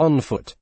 on foot.